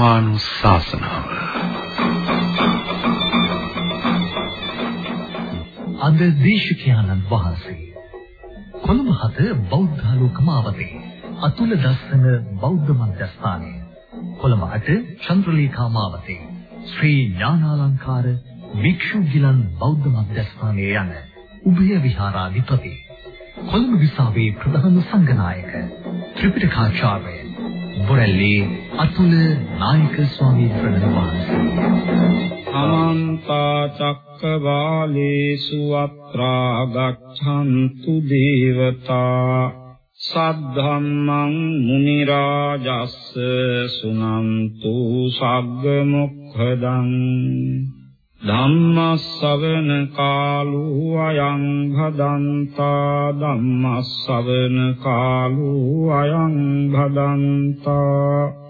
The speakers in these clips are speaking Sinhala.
ධර්මානුශාසනාව. අද දේශිකානන් වහන්සේ කොළඹ හත බෞද්ධ ලෝකමාවතේ අතුල දස්සන බෞද්ධ මධ්‍යස්ථානය කොළඹ අට චන්ද්‍රලේඛා මාවතේ ශ්‍රී ඥානාලංකාර භික්ෂු ගිලන් බෞද්ධ මධ්‍යස්ථානයේ යන උභය විහාරාධිපති කොළඹ විසාවේ ප්‍රධාන සංඝනායක ත්‍රිපිටකාචාර්ය බොරැල්ලේ අතුල නායක ස්වාමීන් වහන්සේ අනන්ත චක්කවාලේසු අත්‍රා ගච්ඡන්තු දේවතා සද්ධම්මං මුනි රාජස්ස සුනන්තු සග්ග මොක්ඛදං ධම්මස්සවන කාලෝ අයං භදන්තා ධම්මස්සවන කාලෝ අයං භදන්තා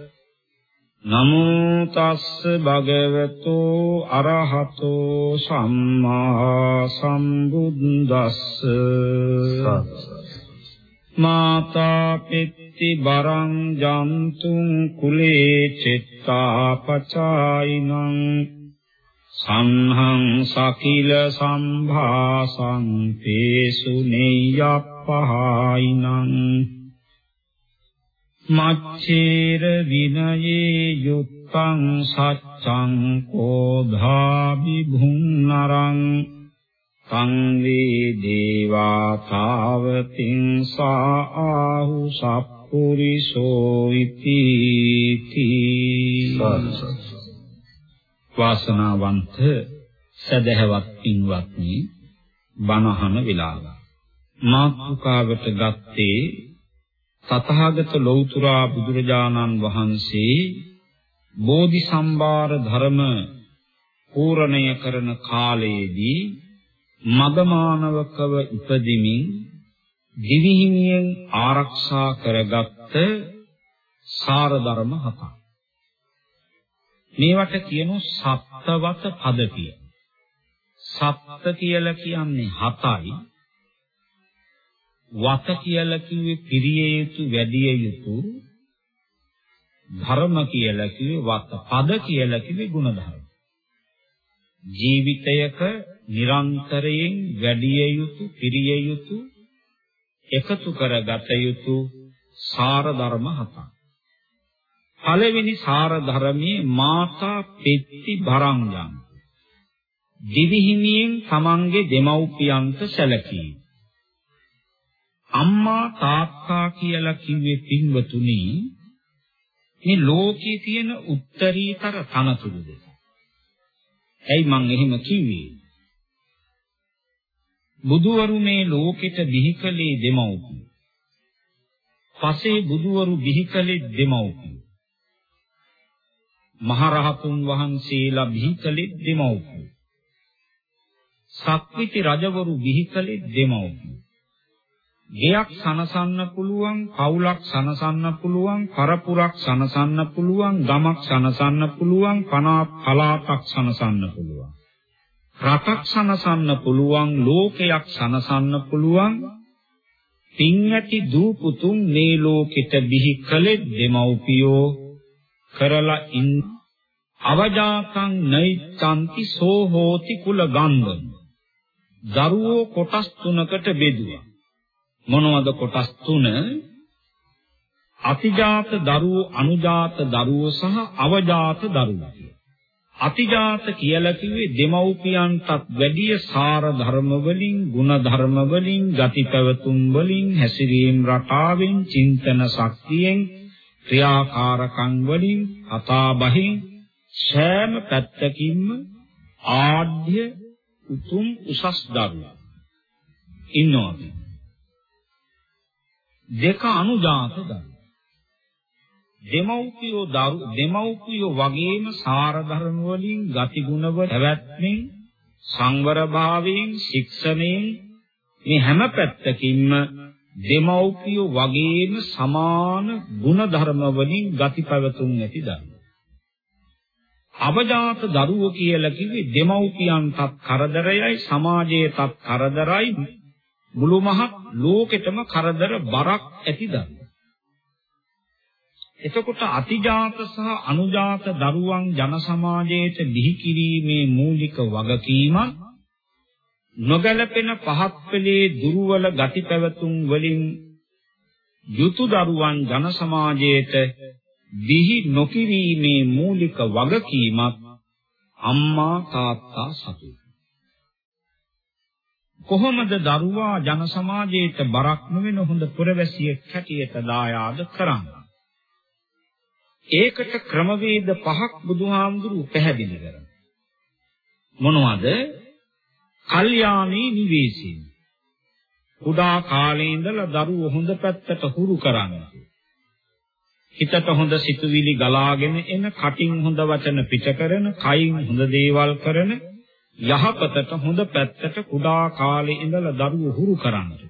නමෝ තස්ස භගවතු අරහතෝ සම්මා සම්බුද්දස්ස. මාතා පිත්ති බරං ජන්තුං කුලේ චිත්තාපචායිනං සංහං සකිල සම්භාසං තේසු නෙය්‍යප්පහායිනං මච්චේර විනයේ යුත්තං සච්ඡං කෝධා විභුන්නරං සං වේ දේවා තාවතින් සා ආහු සප්පුරිසෝ ඉති තී වාසනාවන්ත සදහැවත් පින්වත්නි බණහන විලාව. මාතුකාවට ගත්තේ තථාගත ලෞතුරා බුදුරජාණන් වහන්සේ බෝධි සම්භාර ධර්ම පූර්ණය කරන කාලයේදී මදමානවකව ඉපදිමින් දිවිහිමියෙන් ආරක්ෂා කරගත්ත සාර ධර්ම හතක් මේවට කියනු සත්වත පද කිය. සත්ත්‍ය කියලා කියන්නේ හතයි. වත කියලා කිව්වේ පිරිය යුතු වැඩිය යුතු ධර්ම කියලා කිව්වේ වත පද කියලා කිව්වේ ಗುಣධර්ම. ජීවිතයක නිරන්තරයෙන් වැඩිය යුතු පිරිය යුතු එකතු කරගත යුතු සාර ධර්ම හතක්. පළවෙනි සාර ධර්මයේ මාතා පෙත්ති බරංජන් දිවිහිමියෙන් තමන්ගේ දෙමව්පියන්ට සැලකී අම්මා තාත්තා කියලා කිව්වේ පින්වතුනි මේ ලෝකයේ තියෙන උත්තරීතර තනතුරු දෙක. ඇයි මං එහෙම කිව්වේ? බුදුවරු මේ ලෝකෙට බිහි කළේ දෙමව්පියෝ. පසේ බුදුවරු බිහි කළේ දෙමව්පියෝ. මහරහතුන් වහන්සේලා බිහි කළේ දෙමව්පියෝ. සක්විති රජවරු බිහි කළේ දෙමව්පියෝ. ගෙයක් සනසන්න පුළුවන්, පවුලක් සනසන්න පුළුවන්, පරපුරක් සනසන්න පුළුවන්, ගමක් සනසන්න පුළුවන්, පලාතක් සනසන්න පුළුවන්. රටක් සනසන්න පුළුවන්, ලෝකයක් සනසන්න පුළුවන්. පින් ඇති දූ පුතුන් මේ ලෝකෙට බිහි කළේ දෙමව්පියෝ කරලා ඉන්න අවජාතං නෛත්‍යන්ති සෝ හෝති කුල ගන්ධං දරුවෝ කොටස් තුනකට බෙදුවා මොනවද කොටස් තුන? අතිජාත දරුවෝ අනුජාත දරුවෝ සහ අවජාත දරුවෝ අතිජාත කියලා කිව්වේ දෙමව්පියන්ටත් වැඩිය සාර ධර්ම වලින් ගුණ ධර්ම වලින් ගති පැවතුම් වලින් හැසිරීම රටාවෙන් චින්තන ශක්තියෙන් ක්‍රියාකාරකම් වලින් අතාබහින් සෑම පැත්තකින්ම ආඩ්‍ය උතුම් උසස් දරුවා ඉන්නවා. දෙක අනුජාත දරුවා දෙමව්පියෝ දරු දෙමව්පියෝ වගේම සාර ධර්ම වලින් ගති ගුණ වල පැවැත්මෙන් සංවර භාවයෙන් ශික්ෂණයෙන් මේ හැම පැත්තකින්ම දෙමව්පියෝ වගේම සමාන ගුණ ධර්ම වලින් ගති පැවතුම් ඇති ධර්ම. අවජාත දරුවෝ කියලා කිව්වේ දෙමව්පියන්ටත් කරදරයයි සමාජයටත් කරදරයි මුළු මහත් ලෝකෙටම කරදර බරක් ඇති ධර්ම. එතකොට අතිජාත සහ අනුජාත දරුවන් ජන සමාජයට බිහි කිරීමේ මූලික වගකීමක් නොගැලපෙන පහත් පෙළේ දුර්වල ගති පැවතුම් වලින් යුතු දරුවන් ජන සමාජයට බිහි නොකිරීමේ මූලික වගකීමක් අම්මා තාත්තා සතුයි. කොහොමද දරුවා ජන සමාජයට බරක් නොවන හොඳ පුරවැසියෙක් හැටියට දායාද කරන්නේ? ඒකට ක්‍රමවේද පහක් බුදුහාමුදුරු පැහැදිලි කරනවා. මොනවද? කල්යාණී නිවේසී. කුඩා කාලේ ඉඳලා දරුවෝ හොඳ පැත්තට හුරු කරන්නේ. හිතට හොඳ සිතුවිලි ගලාගෙන එන, කටින් හොඳ වචන පිට කරන, කයින් හොඳ දේවල් කරන, යහපතට හොඳ පැත්තට කුඩා කාලේ ඉඳලා දරුවෝ හුරු කරන්නේ.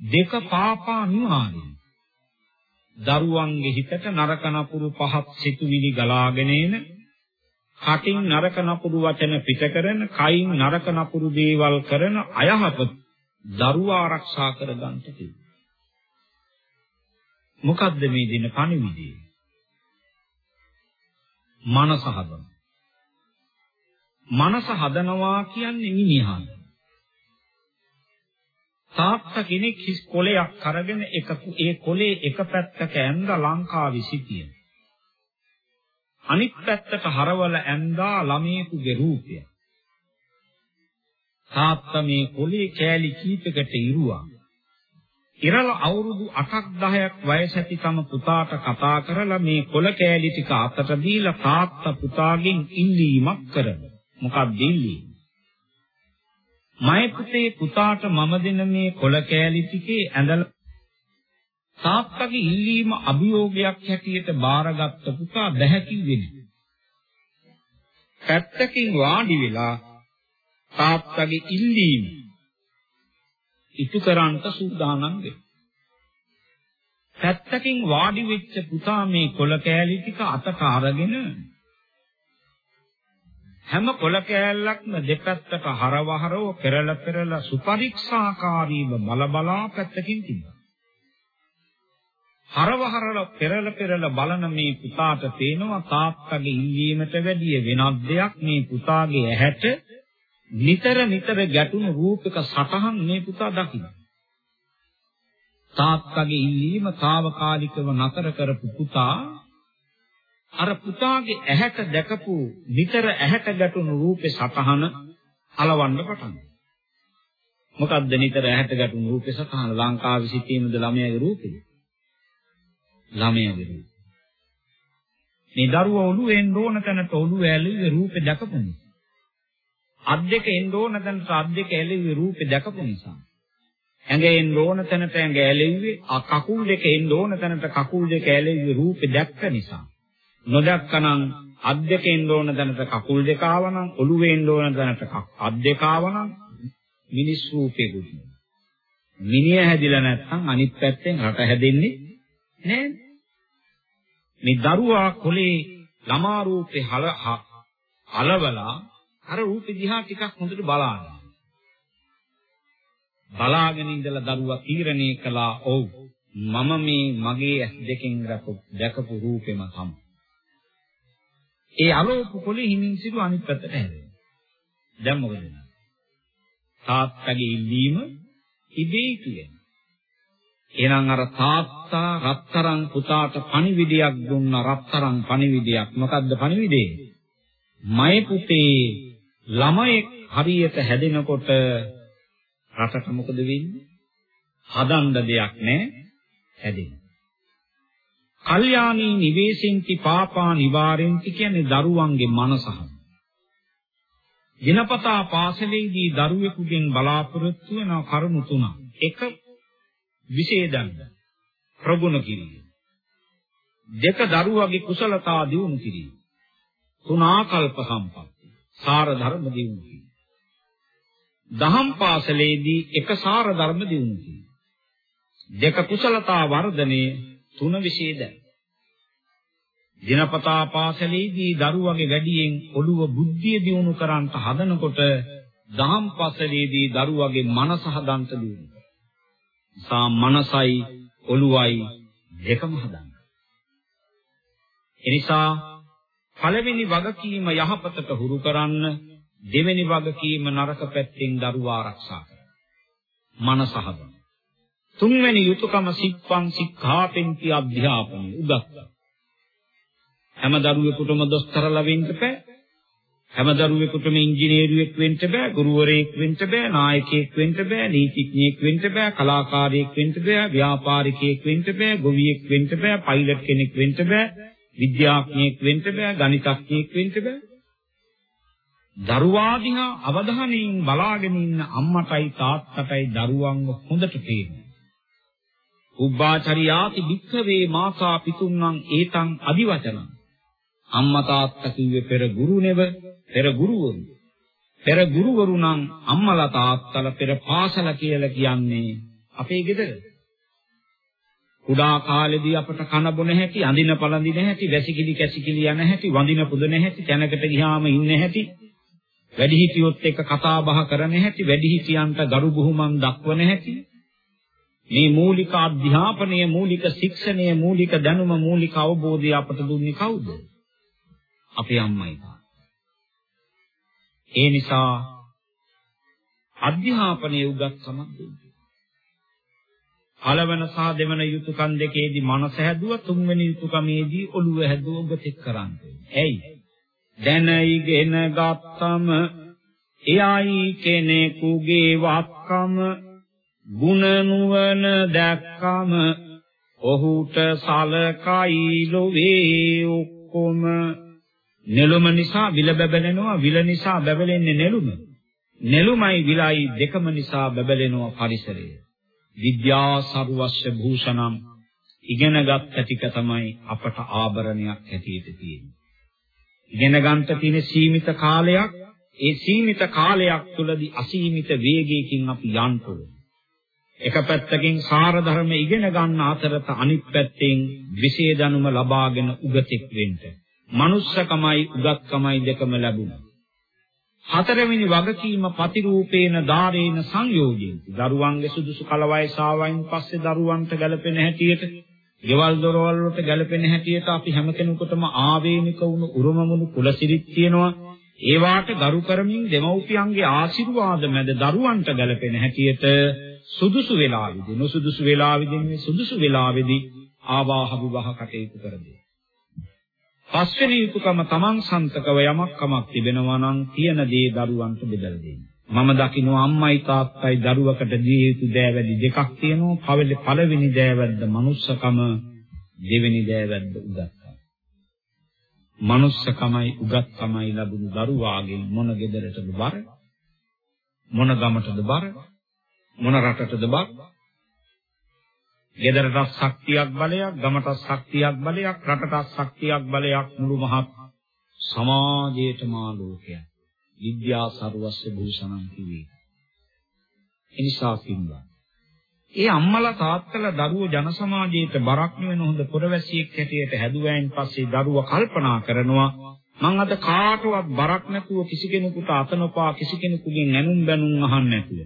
දෙක පාපා නිවාරණය. දරුවන්ගේ හිතට නරක නපුරු පහත් සිතුවිලි ගලාගෙන එන කටින් නරක නපුරු වචන පිට කරන කයින් නරක නපුරු දේවල් කරන අයහපත දරුවා ආරක්ෂා කර ගන්නට තියෙනවා. මොකද්ද මේ දින පණිවිඩය? මනස හදන. මනස හදනවා කියන්නේ මිනිහා. තාත්තා කෙනෙක් හිස් කොලයක් අරගෙන එක ඒ කොලේ එක පැත්තක ඇඳලා ලංකාවේ සිටින. අනිත් පැත්තට හරවල ඇඳා ළමයෙකුගේ රූපය. තාත්තා මේ කොලේ කෑලි කීපයකට ඉරුවා. ඉරලා අවුරුදු 8ක් 10ක් වයස ඇති තම පුතාට කතා කරලා මේ කොල කෑලි ටික අතට දීලා තාත්තා පුතාගෙන් ඉල්ලීමක් කරනවා. මොකක්ද ඉල්ලීම? මය පුතේ පුතාට මම දෙන මේ කොල කෑලි ටිකේ ඇඳලා තාත්තගේ ඉල්ලීම අභියෝගයක් හැටියට බාරගත්ත පුතා බැහැ කිව්වේ පැත්තකින් වාඩි වෙලා තාත්තගේ ඉල්ලීම ඉටු කරන්නට සූදානම් වෙනවා. පැත්තකින් වාඩි වෙච්ච පුතා මේ කොල කෑලි ටික අතට අරගෙන හැම කොළ කෑල්ලක්ම දෙපැත්තට හරවහරව පෙරල පෙරල සුපරික්ෂාකාරීව බල බලා පැත්තකින් තිබ්බා. හරවහරල පෙරල පෙරල බලන මේ පුතාට පේනවා තාත්තගේ ඉල්ලීමට වැඩිය වෙනත් දෙයක් මේ පුතාගේ ඇහැට නිතර නිතර ගැටුණු රූපක සටහන් මේ පුතා දකින්න. තාත්තගේ ඉල්ලීම తాවකාලිකව නතර කරපු පුතා අර පුතාගේ ඇහැට දැකපු නිතර ඇහැට ගැටුණු රූපේ සතහන අලවන්න පටන් මොකද්ද නිතර ඇහැට ගැටුණු රූපේ සතහන ලංකාවේ සිටීමද ළමයාගේ රූපේ? ළමයාගේ රූපේ. මේ දරුවා ඔළුව එන්න ඕන තැනට ඔළුව ඇලෙව්වේ රූපේ දැකපු නිසා. අත් දෙක එන්න ඕන තැනට අත් දෙක ඇලෙව්වේ රූපේ දැකපු නිසා. ඇඟ එන්න ඕන තැනට ඇඟ ඇලෙව්වේ කකුල් දෙක එන්න ඕන තැනට කකුල් දෙක ඇලෙව්වේ රූපේ දැක්ක නිසා. නොදක්කනම් අත් දෙකෙන් ඕන දැනට කකුල් දෙක ආවනම් ඔළුවෙන් ඕන දැනට අත් දෙක ආවනම් මිනිස් රූපෙකුත් මිනිහ හැදිලා නැත්නම් අනිත් පැත්තෙන් රට හැදෙන්නේ නෑ මේ දරුවා කොලේ ළමා රූපේ හල අලවලා අර රූපේ දිහා ටිකක් හොඳට බලාගෙන. බලාගෙන ඉඳලා දරුවා තීරණය කළා ඔව් මම මේ මගේ ඇස් දෙකෙන් දැකපු රූපෙම තමයි. ඒ අලෝක පොලේ හිමින් සිටු අනිත් පැත්තට හැරෙනවා. දැන් මොකද වෙන්නේ? තාත්තගේ ඉල්ලීම ඉබේ කියන. එහෙනම් අර තාත්තා රත්තරන් පුතාට පණිවිඩයක් දුන්න රත්තරන් පණිවිඩයක්. මොකද්ද පණිවිඩේ? මය පුතේ ළමයෙක් හරියට හැදෙනකොට රටට මොකද වෙන්නේ? හදන්න දෙයක් නැහැ හැදෙන්නේ. කල්යාණී නිවේසින්ති පාපා නිවාරෙන්ති කියන්නේ දරුවන්ගේ මනසහ. දිනපතා පාසලේදී දරුවෙකුගෙන් බලාපොරොත්තු වෙන කරුණු තුනක්. එක විශේෂදන්න ප්‍රගුණ කිරීම. දෙක දරුවගේ කුසලතා දියුණු කිරීම. තුන ආකල්ප සම්පatti. සාර ධර්ම දියුණු කිරීම. දහම් පාසලේදී එක සාර ධර්ම දියුණු කිරීම. දෙක කුසලතා වර්ධනය තුන විශේෂයි. දිනපතා පාසලේදී දරුවගේ වැඩියෙන් ඔළුව බුද්ධිය දියුණු කරන්ට හදනකොට දහම් පාසලේදී දරුවගේ මනස හදන්ට දියුණු. සා මනසයි ඔළුවයි දෙකම හදන්න. එනිසා පළවෙනි වගකීම යහපතට හුරු කරන්න දෙවෙනි වගකීම නරක පැත්තෙන් දරුවා ආරක්ෂා කරන්න. මනස හදන්න. තුන්වෙනි යුතුයකම සික්පං සික්ඛාපෙන්ති අධ්‍යාපනය උගත්. හැම දරුවෙකුටම දොස්තරලා වෙන්න බෑ. හැම දරුවෙකුටම ඉංජිනේරුවෙක් වෙන්න බෑ, ගුරුවරයෙක් වෙන්න බෑ, නායකයෙක් වෙන්න බෑ, නීතිඥයෙක් වෙන්න බෑ, කලාකාරයෙක් වෙන්න බෑ, ව්‍යාපාරිකයෙක් වෙන්න බෑ, ගොවියෙක් වෙන්න බෑ, පයිලට් කෙනෙක් වෙන්න බෑ, විද්‍යාඥයෙක් වෙන්න බෑ, ගණිතඥයෙක් වෙන්න බෑ. දරුවා දිහා අවධානයෙන් බලාගෙන ඉන්න අම්මටයි තාත්තටයි දරුවන්ව හොඳට පේනවා. උබ්බාචරියාති භික්ඛවේ මාසා පිතුන්නම් ඒතං අදිවචනං අම්මා තාත්තා කිව්වේ පෙර ගුරුනෙව පෙර ගුරුවරු. පෙර ගුරුවරු නම් අම්මලා තාත්තලා පෙර පාසල කියලා කියන්නේ අපේ ගෙදර. කුඩා කාලේදී අපට කන බොන හැටි අඳින පළඳින හැටි වැසිකිලි කැසිකිලි යන හැටි වඳින පුදන හැටි තැනකට ගියාම ඉන්න හැටි වැඩිහිටියොත් එක්ක කතා බහ කරන හැටි වැඩිහිටියන්ට ගරු බුහුමන් දක්වන හැටි මේ මූලික අධ්‍යාපනය මූලික ශික්ෂණය මූලික දැනුම මූලික අවබෝධය අපට දුන්නේ කවුද අපේ අම්මයි ඒ නිසා අධ්‍යාපනයේ උගත්කමක් දුන්නා. පළවන සහ දෙවන යුතුයකම් දෙකේදී මනස හැදුවා තුන්වෙනි යුතුයකමේදී ඔළුව හැදුවා ඔබ තෙක් කරන්නේ. ඇයි? දැන ඉගෙන ගත්තම එයයි කෙනෙකුගේ වත්කම ගුණ නුවණ දැක්කම ඔහුට සලකයි ලොවේ ඔක්කොම. නෙළුම නිසා විල බබලෙනවා විල නිසා බබලෙන්නේ නෙළුම. නෙළුමයි විලයි දෙකම නිසා බබලෙනවා පරිසරය. විද්‍යා සර්වස්ව භූෂණම් ඉගෙනගත් ටික තමයි අපට ආභරණයක් හැටියට තියෙන්නේ. ඉගෙන ගන්නට තියෙන සීමිත කාලයක් ඒ සීමිත කාලයක් තුළදී අසීමිත වේගයකින් අපි යන්න ඕනේ එක පැත්තකින් සාර ධර්ම ඉගෙන ගන්න අතරත අනිත් පැත්තෙන් විශේෂ දැනුම ලබාගෙන උගතෙක් වෙන්න. මනුස්සකමයි උගත්කමයි දෙකම ලැබුණා. හතරවෙනි වගකීම ප්‍රතිරූපේන ධාරේන සංයෝජයෙන්. දරුවන්ගේ සුදුසු කල වයසාවයින් පස්සේ දරුවන්ට ගැළපෙන හැටියට, ගෙවල් දොරවල් වලට ගැළපෙන හැටියට අපි හැම කෙනෙකුටම ආවේනික වුණු උරුමමුණු කුලසිරිත් තියෙනවා. ඒවාට ගරු කරමින් දෙමව්පියන්ගේ ආශිර්වාද මැද දරුවන්ට ගැළපෙන හැටියට සුදුසු වෙලාවෙදී නොසුදුසු වෙලාවෙදී සුදුසු වෙලාවෙදී ආවාහ විවාහ කටයුතු කරදී. පස්වෙනි යුතුයකම තමන් සන්තකව යමක් කමක් තිබෙනවා නම් තියෙන දේ දරුවන්ට බෙදලා දෙන්න. මම දකිනවා අම්මයි තාත්තයි දරුවකට දී යුතු දෑවැඩි දෙකක් තියෙනවා. පළවෙනි පළවෙනි දෑවැද්ද මනුස්සකම, දෙවෙනි දෑවැද්ද උගත්කම. මනුස්සකමයි උගත්කමයි ලැබුණු දරුවාගෙන් මොන gedaratද බර? මොන ගමටද බර? මොන රටටද බර? ගෙදරටත් ශක්තියක් බලයක්, ගමටත් ශක්තියක් බලයක්, රටටත් ශක්තියක් බලයක් මුළු මහත් සමාජයේටම ආලෝකයක්. විද්‍යා සර්වස්ව භූෂණම් කිවි. එනිසා කිව්වා. ඒ අම්මලා තාත්තලා දරුවෝ ජන සමාජයට බරක් නෙවෙන හොඳ පුරවැසියෙක් හැටියට හැදුවයින් පස්සේ දරුවා කල්පනා කරනවා මං අද කාටවත් බරක් නැතුව කිසි කෙනෙකුට අතනපා කිසි කෙනෙකුගෙන් ඇනුම් බැනුම් අහන්න නැතුව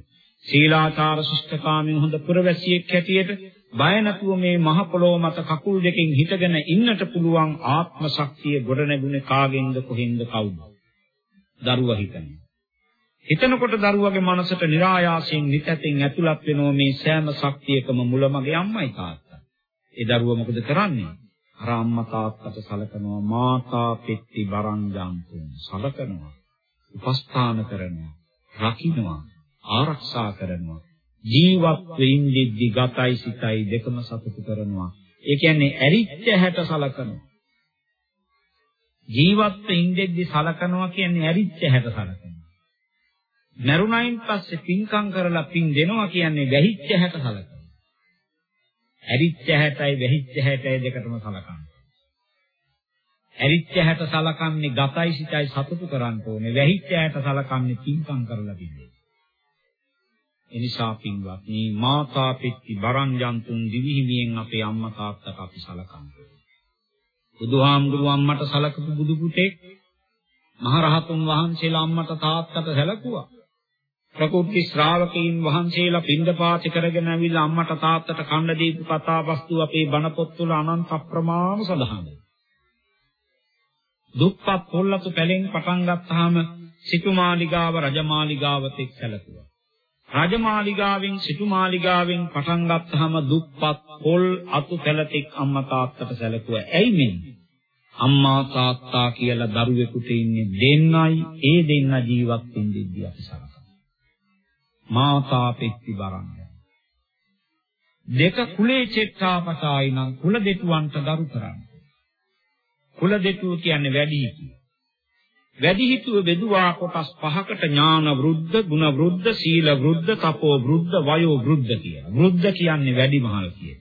සීලාචාර ශිෂ්ටකාමී හොඳ පුරවැසියෙක් හැටියට බය නැතුව මේ මහ පොළොව මත කකුල් දෙකෙන් හිටගෙන ඉන්නට පුළුවන් ආත්ම ශක්තිය ගොඩ නැගුණේ කාගෙන්ද කොහෙන්ද කවුද? දරුවා හිතන්නේ. හිතනකොට දරුවගේ මනසට નિરાයාසයෙන් නිතැතින් ඇතුළත් වෙනෝ මේ සෑම ශක්තියකම මුලමගේ අම්මයි තාත්තා. ඒ දරුවා මොකද කරන්නේ? අර අම්මා තාත්තට සලකනවා මාතා පෙත්ති බරංජන්තුන් සලකනවා. උපස්ථාන කරනවා. රකින්නවා. ආරක්ෂා කරනවා. ජීවත් වෙින්දිද්දි ගතයි සිතයි දෙකම සතුටු කරනවා. ඒ කියන්නේ ඇරිච්ච හැට සලකනවා. ජීවත් වෙින්දිද්දි සලකනවා කියන්නේ ඇරිච්ච හැට සලකනවා. මරුණයින් පස්සේ පින්කම් කරලා පින් දෙනවා කියන්නේ වැහිච්ච හැට සලකනවා. ඇරිච්ච හැටයි වැහිච්ච හැටයි දෙකටම සලකනවා. ඇරිච්ච හැට සලකන්නේ ගතයි සිතයි සතුටු කරන්න ඕනේ. වැහිච්ච හැට සලකන්නේ පින්කම් කරලා තිබේ. එනිසා පින්වත්නි මාතා පෙත්ති බරංජන්තුන් දිවිහිමියෙන් අපේ අම්මා තාත්තට අපි සලකන්න ඕනේ. බුදුහාමුදුරුව අම්මට සලකපු බුදු පුතෙක් මහරහතුන් වහන්සේලා අම්මට තාත්තට සැලකුවා. ප්‍රකෘති ශ්‍රාවකයන් වහන්සේලා පින්දපාති කරගෙන ඇවිල්ලා අම්මට තාත්තට කන්න දීපු කතාවස්තු අපේ බණ පොත්වල අනන්ත අප්‍රමාණ සඳහන්. දුප්පත් පොල්ලතු පැලෙන් පටන් ගත්තාම සිටුමාලිගාව රජමාලිගාවට එක්සලකුවා. රජමාලිගාවෙන් සිටුමාලිගාවෙන් පටන් ගත්තාම දුප්පත් පොල් අතු පැලතෙක් අම්මා තාත්තට සැලකුවා. ඇයි මේ? අම්මා තාත්තා කියලා දරුවෙකුට ඉන්නේ දෙන්නයි ඒ දෙන්න ජීවත් වෙන්නේ අපි සලකනවා. මාතා පෙත්ති බරන්න. දෙක කුලේ චෙට්ටාපටායි නම් කුල දෙතුවන්ට දරු කරන්නේ. කුල දෙතුව කියන්නේ වැඩි හිටිය. වැඩි හිතුව බෙදුවා කොටස් පහකට ඥාන වෘද්ධ, ගුණ වෘද්ධ, සීල වෘද්ධ, තපෝ වෘද්ධ, වයෝ වෘද්ධ කියලා. වෘද්ධ කියන්නේ වැඩිමහල් කියන.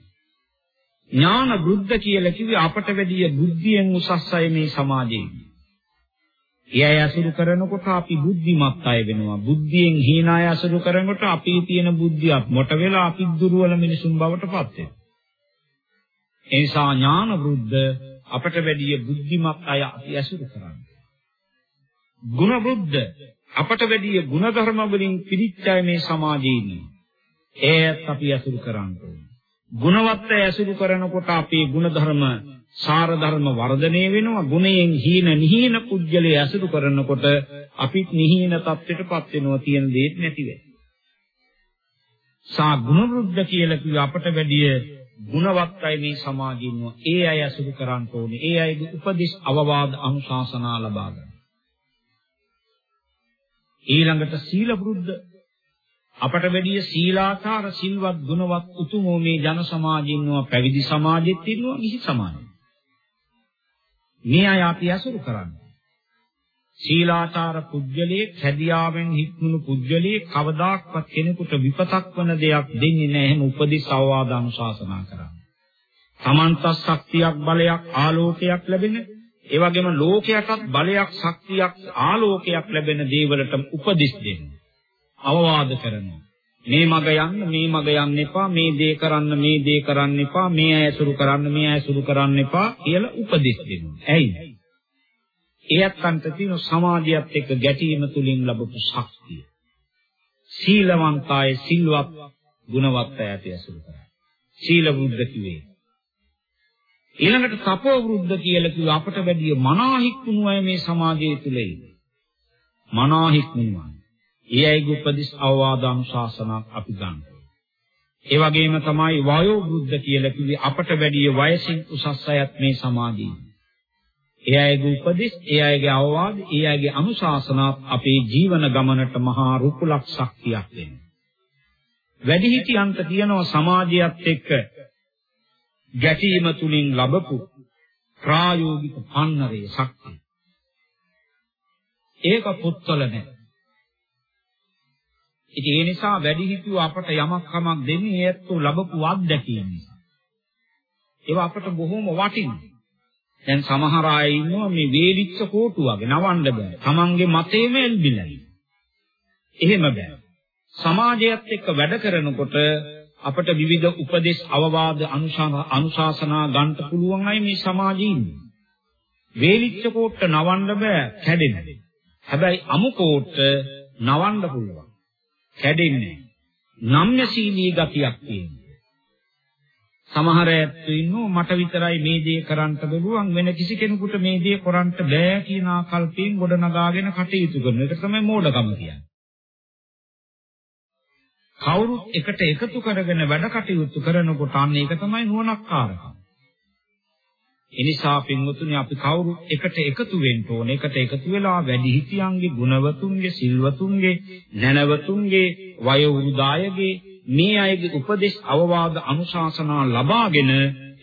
ඥාන වෘද්ධ කියලා කිව්වේ අපට වැඩිය බුද්ධියෙන් උසස් අය මේ සමාජයේ. එයයි අසුරු කරනකොට අපි බුද්ධිමත් අය වෙනවා. බුද්ධියෙන් හීන අය අසුරු කරනකොට අපි තියෙන බුද්ධියත් මොට වෙලා අපි දුර්වල මිනිසුන් බවට පත් වෙනවා. ඒ නිසා ඥාන වෘද්ධ අපට වැඩිය බුද්ධිමත් අය අපි ඇසුරු කරන්නේ. ගුණබුද්ධ අපට වැඩිය ಗುಣධර්ම වලින් පිරිච්චය මේ සමාජයේ ඉන්නේ. ඒත් අපි අසුරු කරන්න ඕනේ. ගුණවත් ඇසුරු කරනකොට අපේ ගුණධර්ම සාර ධර්ම වර්ධනය වෙනවා. ගුණයෙන් හීන නිහීන කුජලයේ ඇසුරු කරනකොට අපිත් නිහීන තත්ත්වයටපත් වෙනවා කියන දෙයක් නැති වෙයි. සා ගුණවෘද්ධ කියලා කිව්ව අපට වැඩිය ගුණවත් අය මේ සමාජයේ ඉන්නවා. ඒ අය ඇසුරු කරන්න ඕනේ. ඒ අයගේ උපදෙස් අවවාද අනුශාසනා ලබා ගන්න. ඊළඟට සීල වෘද්ධ අපට වැඩිය සීලාචාර සිල්වත් ගුණවත් උතුමෝ මේ ජන සමාජයේ ඉන්නවා. පැවිදි සමාජෙත් ඉන්නවා. නිසි සමාජෙත්. මේ අය අපි අසුරු කරන්නේ. සීලාචාර පුජ්‍යලයේ කැදියාවෙන් හික්මුණු පුජ්‍යලයේ කවදාක්වත් කෙනෙකුට විපතක් වන දෙයක් දෙන්නේ නැහැ එහෙම උපදෙස් අවවාද අනුශාසනා කරන්නේ. තමන්ට ශක්තියක් බලයක් ආලෝකයක් ලැබෙන ඒ වගේම ලෝකයටත් බලයක් ශක්තියක් ආලෝකයක් ලැබෙන දේවලට උපදෙස් දෙන්න. අවවාද කරනවා. මේ මග යන්න මේ මග යන්න එපා මේ දේ කරන්න මේ දේ කරන්න එපා මේ ඇසුරු කරන්න මේ ඇසුරු කරන්න එපා කියලා උපදෙස් දෙනවා. ඇයි? එයත් අන්ත තියෙන සමාධියත් එක්ක ගැටීම තුලින් ලැබපු ශක්තිය. සීලවන්තය සිල්වත් ගුණවත් අයට ඇසුරු කරා. සීල වෘද්ධ කිවේ. ඊළඟට තපෝ වෘද්ධ කියලා කිව්ව අපට වැඩිය මනාහික්ුණු අය මේ සමාජයේ තුල ඉන්නේ. මනාහික්ුණු අය. ඒ අයගේ උපදෙස් අවවාද අනුශාසනා අපි ගන්නවා. ඒ වගේම තමයි වයෝ වෘද්ධ කියලා කිව්වේ අපට වැඩිය වයසින් උසස් අයත් මේ සමාජයේ. ඒ අයගේ උපදෙස්, ඒ අයගේ අවවාද, ඒ අයගේ අනුශාසනාත් අපේ ජීවන ගමනට මහා රුකුලක් ශක්තියක් දෙනවා. වැඩිහිටියන්ට කියනවා සමාජයත් එක්ක ගැටීම තුලින් ලැබපු ප්‍රායෝගික පන්නරේ ශක්තිය. ඒක පුත්තල නැහැ. ඉතින් ඒ නිසා වැඩිහිටියෝ අපට යමක් කමක් දෙන්නේ ඒත්තු ලැබපු අත්දැකීම් නිසා. ඒවා අපට බොහොම වටිනවා. දැන් සමහර අය ඉන්නවා මේ වේලිච්ච කෝටු වගේ නවන්න බෑ. Tamange මතේම එල්බිලා එහෙම බෑ. සමාජයත් එක්ක වැඩ කරනකොට අපට විවිධ උපදේශ අවවාද අනුශාසනා ගන්න පුළුවන් අය මේ සමාජයේ ඉන්නේ. වේලිච්ච කෝට්ට නවන්න බෑ කැඩෙන. හැබැයි අමු කෝට්ට නවන්න පුළුවන්. කැඩෙන්නේ. නම්‍යශීලී ගතියක් තියෙනවා. සමහර ඇත්තෝ ඉන්නෝ මට විතරයි මේ දේ කරන්න පුළුවන් වෙන කිසි කෙනෙකුට මේ දේ කරන්න බෑ කියන ආකල්පයෙන් ගොඩ නගාගෙන කටයුතු කරන එක තමයි මෝඩකම කියන්නේ. කවුරුත් එකට එකතු කරගෙන වැඩ කටයුතු කරනකොට අන්න ඒක තමයි නුවණක්කාරකම. එනිසා පින්වතුනි අපි කවුරුත් එකට එකතු වෙන්න ඕන. එකට එකතු වෙලා වැඩිහිටියන්ගේ, ගුණවතුන්ගේ, සිල්වතුන්ගේ, නැනවතුන්ගේ, වයෝවෘදායගේ මේ අයගේ උපදෙස් අවවාද අනුශාසනා ලබාගෙන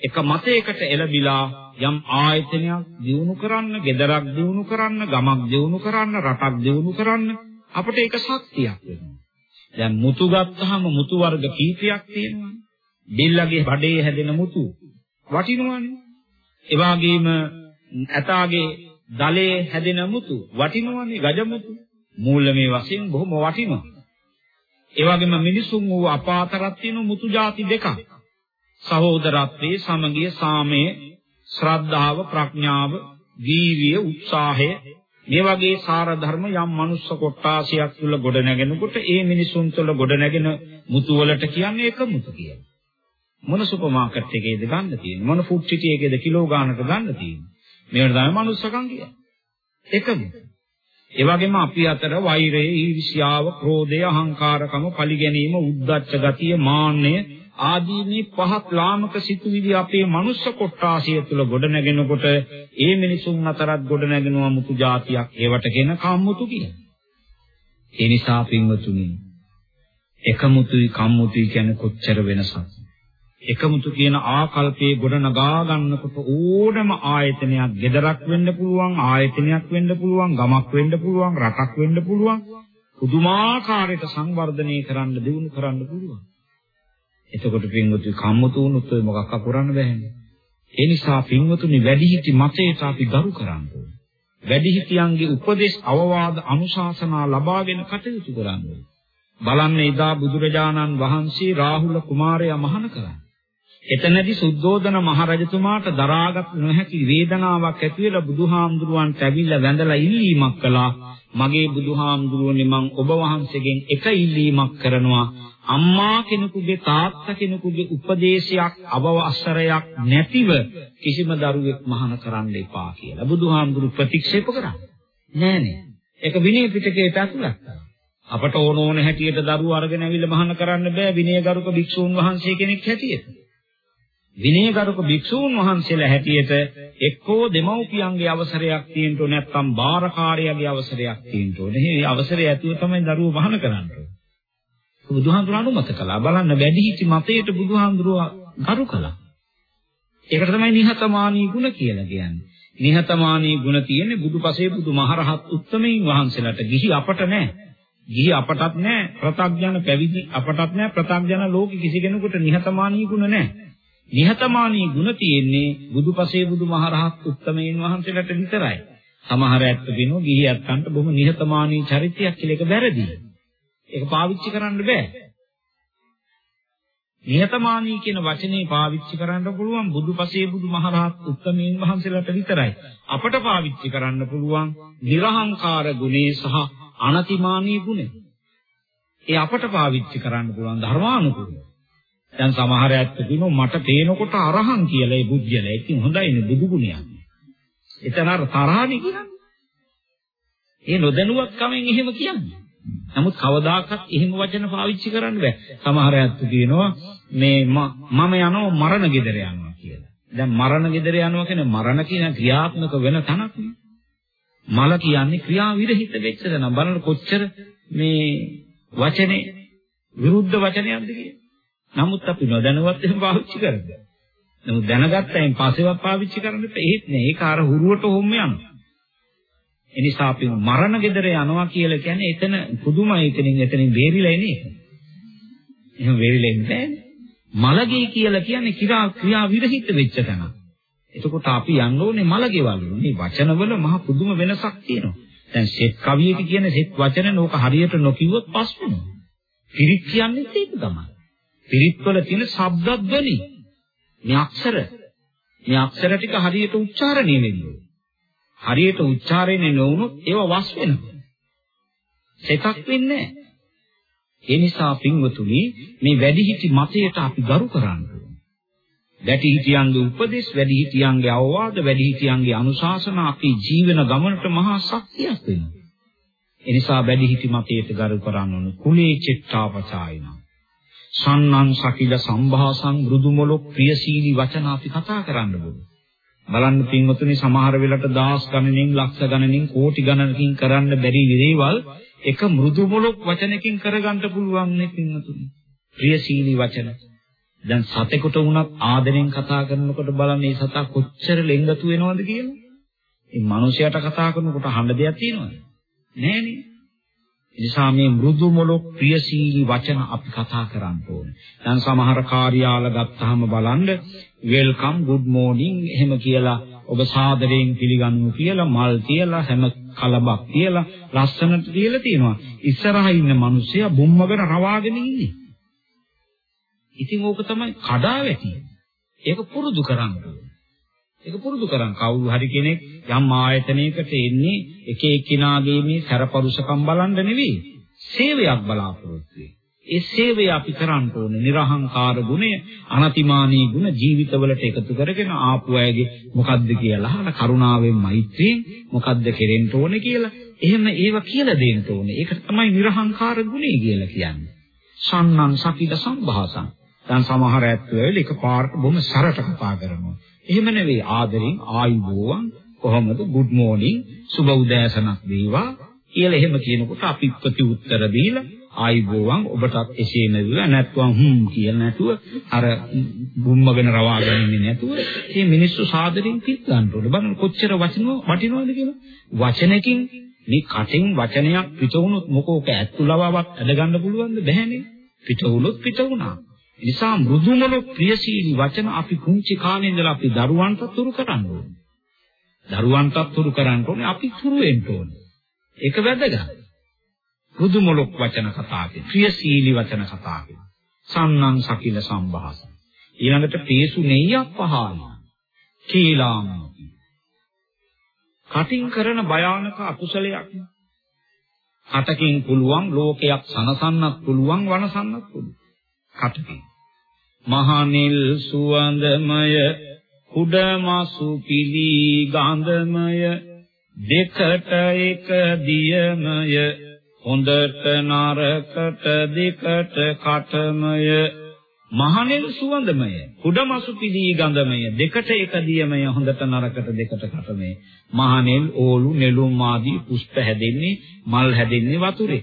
එක මතයකට එළඹිලා යම් ආයතනයක් දියුණු කරන්න, gedarak දියුණු කරන්න, ගමක් දියුණු කරන්න, රටක් දියුණු කරන්න අපිට ඒක ශක්තියක් වෙනවා. දැන් මුතු ගත්තාම මුතු වර්ග කීපයක් තියෙනවා. බිල්ලගේ බඩේ හැදෙන මුතු වටිනවනේ. ඒ වගේම ඇතාගේ දලේ හැදෙන මුතු වටිනවනේ ගජමුතු මූලමේ වශයෙන් බොහොම වටිනවා. ඒ වගේම මිනිසුන් වූ අපාතරක් තියෙන මුතු ಜಾති දෙකක්. සහෝදරත්වයේ සමගිය සාමය ශ්‍රද්ධාව ප්‍රඥාව වීරිය උත්සාහය මේ වගේ සාර ධර්ම යම් මනුස්ස කොට්ටාසියක් තුල ගොඩ නැගෙනකොට ඒ මිනිසුන් තුල ගොඩ නැගෙන මුතු වලට කියන්නේ එක මුතු කියලා. මොන සුපර් මාකට් එකේද ගන්න තියෙන්නේ මොන ෆුඩ් සිටි එකේද කිලෝ ගානකට ගන්න තියෙන්නේ මේවට තමයි මනුස්සකම් කියන්නේ. එකම. ඒ වගේම අපි අතර වෛරය, ඊර්ෂ්‍යාව, ක්‍රෝධය, අහංකාරකම, පරිගැනීම, උද්ධච්ච ගතිය, මාන්නය ආදී මේ පහත් ලාමක සිතුවිලි අපේ මනුස්ස කොට්ටාසිය තුළ ගොඩනගෙනකොට ඒ මිනිසුන් අතරත් ගොඩනගෙනවා මුතු జాතියක් ඒවට කියන කම්මුතු කියන. ඒ නිසා පින්වතුනි එකමුතුයි කම්මුතුයි කියන්නේ කොච්චර වෙනසක්ද? එකමුතු කියන ආකල්පයේ ගොඩනගා ගන්නකොට ඕනම ආයතනයක් gedarak වෙන්න පුළුවන් ආයතනයක් වෙන්න පුළුවන් ගමක් වෙන්න පුළුවන් රටක් වෙන්න පුළුවන් පුදුමාකාරයට සංවර්ධනය කරන්න දිනු කරන්න පුළුවන් එතකොට පින්වතුනි කම්මතු වුණොත් ඔය මොකක් අකුරන්න බෑනේ. ඒ නිසා පින්වතුනි වැඩිහිටි මතයට අපි ගරු කරන්න ඕනේ. වැඩිහිටියන්ගේ උපදේශ අවවාද අනුශාසනා ලබාගෙන කටයුතු කරන්න ඕනේ. බලන්න එදා බුදුරජාණන් වහන්සේ රාහුල කුමාරයා මහාන කරා. එතනදී සුද්ධෝදන මහරජතුමාට දරාගත් නොහැකි වේදනාවක් ඇති වෙලා බුදුහාමුදුරුවන්ට ඇවිල්ලා වැඳලා ඉල්ලීමක් කළා. මගේ බුදුහාමුදුරුවනේ මං ඔබ වහන්සේගෙන් එක ඉල්ලීමක් කරනවා. අම්මා කෙනෙකුගේ තාත්තා කෙනෙකුගේ උපදේශයක් අවවස්සරයක් නැතිව කිසිම දරුවෙක් මහාන කරන්න එපා කියලා බුදුහාමුදුරු ප්‍රතික්ෂේප කරා. නෑනේ. ඒක විනය පිටකයට ඇතුළත්. අපට ඕන ඕන හැටියට දරුවෝ අරගෙන ඇවිල්ලා මහාන කරන්න බෑ විනයගරුක භික්ෂූන් වහන්සේ කෙනෙක් හැටියට. විනයගරුක භික්ෂූන් වහන්සේලා හැටියට එක්කෝ දෙමව්පියන්ගේ අවසරයක් තියෙන්න ඕනේ නැත්නම් බාරකාරයාගේ අවසරයක් තියෙන්න ඕනේ. මේ අවසරය ඇතුව තමයි දරුවෝ මහාන කරන්නේ. බුදුහාමුදුර අනුමත කළා. බලන්න වැඩිහිටි මතයට බුදුහාමුදුරුව කරු කළා. ඒකට තමයි නිහතමානී ගුණ කියලා කියන්නේ. නිහතමානී ගුණ තියෙන්නේ බුදුපසේ බුදුමහරහත් උත්තමයින් වහන්සේලාට. ගිහි අපට නැහැ. ගිහි අපටත් නැහැ. ප්‍රත්‍යඥ පැවිදි අපටත් නැහැ. ප්‍රත්‍යඥ ලෝකෙ කිසි කෙනෙකුට නිහතමානී ගුණ නැහැ. නිහතමානී ගුණ තියෙන්නේ බුදුපසේ බුදුමහරහත් උත්තමයින් වහන්සේලාට විතරයි. සමහර ඇත්ත දිනෝ ගිහි ඇත්තන්ට බොහොම නිහතමානී චරිතයක් කියලා එක වැරදි. ඒක පාවිච්චි කරන්න බෑ. නිහතමානී කියන වචනේ පාවිච්චි කරන්න පුළුවන් බුදුපසේ බුදුමහරහත් උත්තමයන් වහන්සේලාට විතරයි. අපට පාවිච්චි කරන්න පුළුවන් නිර්හංකාර ගුණේ සහ අනතිමානී ගුණේ. ඒ අපට පාවිච්චි කරන්න පුළුවන් ධර්මානුකූලව. දැන් සමහර ඇත්ත කියනවා මට පේනකොට අරහං කියලා ඒ බුද්ධියලා. ඉතින් හොඳයිනේ බුදු ගුණයක්. එතන අර තරහනේ කියන්නේ. ඒ නොදැනුවත්කමෙන් එහෙම කියන්නේ. නමුත් කවදාකවත් එහෙම වචන පාවිච්චි කරන්න බෑ. සමහර අයත් කියනවා මේ මම යනවා මරණ ගෙදර යනවා කියලා. දැන් මරණ ගෙදර යනවා කියන්නේ මරණ කියන ක්‍රියාත්මක වෙන තැනක් නේ. මල කියන්නේ ක්‍රියා විරහිත වෙච්ච දන බලන්න කොච්චර මේ වචනේ විරුද්ධ වචනයක්ද කියන්නේ. නමුත් අපි නොදැනුවත් එහෙම පාවිච්චි කරන්නේ. නමුත් දැනගත්තයින් පස්සේවත් පාවිච්චි කරන්න බෑ. ඒත් නේ ඒක අර හුරුවට හොම්ම යනවා. එනිසා අපි මරණ ගෙදර යනවා කියලා කියන්නේ එතන පුදුමයි එතනින් එතනින් බේරිලා එන්නේ. එහෙම බේරිලා ඉන්නේ මලගේ කියලා කියන්නේ ක්‍රියා ක්‍රියා විරහිත වෙච්ච තැන. එතකොට අපි යන්න ඕනේ මලගේවල්. මේ වචනවල මහ පුදුම වෙනසක් තියෙනවා. දැන් සෙත් කවියක කියන සෙත් වචන නෝක හරියට නොකියුවොත් පස් වෙනවා. පිරිත් කියන්නේ ඒක තමයි. පිරිත් වල තියෙන ශබ්ද ධ්වනි. මේ අක්ෂර මේ අක්ෂර ටික හරියට උච්චාරණය වෙන්නේ. හරියට උච්චාරණය නොවුනොත් ඒව වස් වෙනවා. සෙතක් වෙන්නේ නැහැ. ඒ නිසා පින්වතුනි මේ වැඩිහිටි මතයට අපි ගරු කරන්න ඕනේ. වැඩිහිටියන්ගේ උපදෙස්, වැඩිහිටියන්ගේ අවවාද, වැඩිහිටියන්ගේ අනුශාසනා අපේ ජීවන ගමනට මහා ශක්තියක් වෙනවා. ඒ නිසා වැඩිහිටි මතයට ගරු කරන්න ඕනේ. කුලේ චිත්තාපචායන. සන්නං සකිල සම්භාසං මෘදුමොලොක් ප්‍රියශීලී වචන අපි කතා කරන්න ඕනේ. බලන්න පින්වතුනි සමහර වෙලට දහස් ගණනින් ලක්ෂ ගණනින් කෝටි ගණනකින් කරන්න බැරි දේවල් එක මෘදු මොලොක් වචනකින් කරගන්න පුළුවන් නේ පින්වතුනි. ප්‍රියශීලී වචන. දැන් සතෙකුට වුණත් ආදරෙන් කතා කරනකොට බලන්න මේ සතා කොච්චර ලෙන්ගතු වෙනවද කියලා. මේ මිනිසයාට කතා කරනකොට අහන්න දෙයක් තියෙනවද? නෑනේ. නිසා මේ මෘදු මොලොක් ප්‍රියශීලී වචන අපි කතා කරන්න ඕනේ. දැන් සමහර කාර්යාල ගත්තාම බලන්න වෙල්කම් good morning එහෙම කියලා ඔබ සාදරයෙන් පිළිගන්නු කියලා මල් තියලා හැම කලබක් තියලා ලස්සනට තියලා තියෙනවා. ඉස්සරහා ඉන්න මිනිස්සයා බුම්මගෙන රවාගෙන ඉන්නේ. ඉතින් ඕක තමයි කඩාවැටි. ඒක පුරුදු කරන්න ඒක පුරුදු කරන් කවුරු හරි කෙනෙක් යම් ආයතනයකට එන්නේ එක එක්කිනාගේ මේ සරපරුසකම් බලන්න නෙවෙයි. සේවයක් බලාපොරොත්තු වෙන්නේ. ඒ සේවය අපි කරන්න ඕනේ. නිර්හංකාර ගුණය, අනතිමානී ගුණ ජීවිතවලට එකතු කරගෙන ආපු අයගේ මොකද්ද කියලා අහලා කරුණාවෙන් මෛත්‍රියෙන් මොකද්ද කෙරෙන්න ඕනේ කියලා එහෙම ඒව කියලා දෙන්න ඕනේ. ඒක තමයි නිර්හංකාර ගුණය කියලා කියන්නේ. සම්මන් සකිද සම්භාසං. දැන් සමහර ඇත්තෝ එකපාරට බොහොම සරට කතා කරනවා. එහෙම නෙවෙයි ආදරෙන් ආයුබෝවන් කොහොමද good morning සුබ උදෑසනක් වේවා කියලා එහෙම කියනකොට අපි ප්‍රති උත්තර දීලා ආයිබෝවන් ඔබටත් එසේ නෙවෙයි නැත්නම් හ්ම් කියලා නැතුව අර බුම්මගෙන රවාගෙන ඉන්නේ නැතුව මේ මිනිස්සු සාදරයෙන් පිට ගන්න ඕනේ. බලන්න කොච්චර වචනෝ වටිනවද කියලා. වචනකින් මේ කටින් වචනයක් පිට වුණොත් මොකෝක ඇත්තුලවාවක් ඇද ගන්න පුළුවන්ද? බැහැනේ පිට වුණොත් පිට වුණා. නිසා මෘදුමල ප්‍රියශීලී වචන අපි කුංචි කාලේ ඉඳලා අපි දරුවන්ට තුරු කරන්න ඕනේ. දරුවන්ට තුරු කරන්න ඕනේ අපි තුරු වෙන්න ඕනේ. ඒක වැදගත්. රුදු මොලොක් වචන කතා කියන ප්‍රියශීලී වචන කතා කියන සම්නං සකිල සම්භාස. ඊළඟට පේසු නෙయ్యක් පහාන කීලාම. කටින් කරන භයානක අකුසලයක්. කටකින් පුළුවන් ලෝකයක් සනසන්නත් පුළුවන් වනසන්නත් පුළුවන්. කටකින් මහනිල් සුවඳමය කුඩමසු පිලි ගන්ධමය දෙකට එක දියමය හොඳට නරකට දෙකට කටමය. මහනෙල් සුවඳමය කුඩමසු පිළී ගඳමය දෙකට එක දියමය හොඳට නරකට දෙකට කටමය. මහනෙල් ඕලු නෙළුම් ආදී පුෂ්ප හැදෙන්නේ මල් හැදෙන්නේ වතුරේ.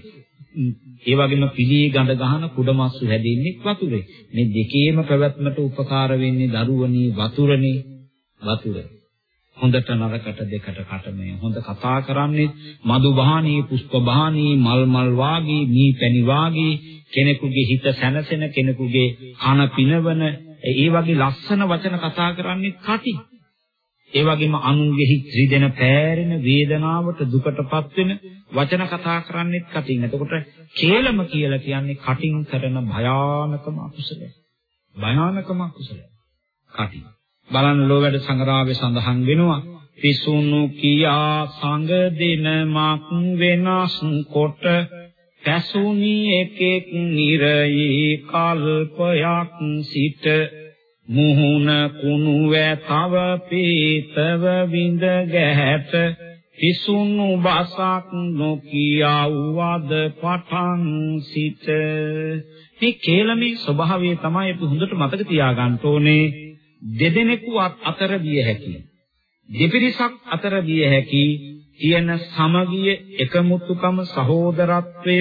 ඒ වගේම පිළී ගඳ ගහන කුඩමස්සු හැදෙන්නේ වතුරේ. මේ දෙකේම පැවැත්මට උපකාර වෙන්නේ දරුවනී වතුරනේ. වතුරේ. හොඳට නරකට දෙකට කටමය. හොඳ කතා කරන්නේ මధు බහානී පුෂ්ප බහානී මල් මල් වාගේ මී පැණි වාගේ කෙනෙකුගේ හිත සැනසෙන කෙනෙකුගේ කන පිනවන ඒ වගේ ලස්සන වචන කතා කරන්නේ කටි ඒ වගේම අනුන්ගේ හිත රිදෙන පෑරෙන වේදනාවට දුකටපත් වෙන වචන කතා කරන්නේත් කටින්. එතකොට කේලම කියලා කියන්නේ කටින් කරන භයානකම අකුසලයි. භයානකම අකුසලයි. කටින්. බලන්න ලෝ වැඩ සංග්‍රහයේ සඳහන් වෙනවා පිසුණු කියා සංග දිනමක් වෙනස් කොට පැසුණි එකෙක් නිරයි කල්පයක් සිට මුහුණ කුණු වැතව පීතව විඳ ගැහැට පිසුණු බසක් නොකියවද පටන් සිට. මේ කේලමේ ස්වභාවය තමයි අපි හොඳට මතක තියාගන්න ඕනේ. දෙදෙනෙකු අතර විය හැකි දෙපිරිසක් අතර විය හැකි තියෙන සමගිය එකමුතුකම සහෝදරත්වය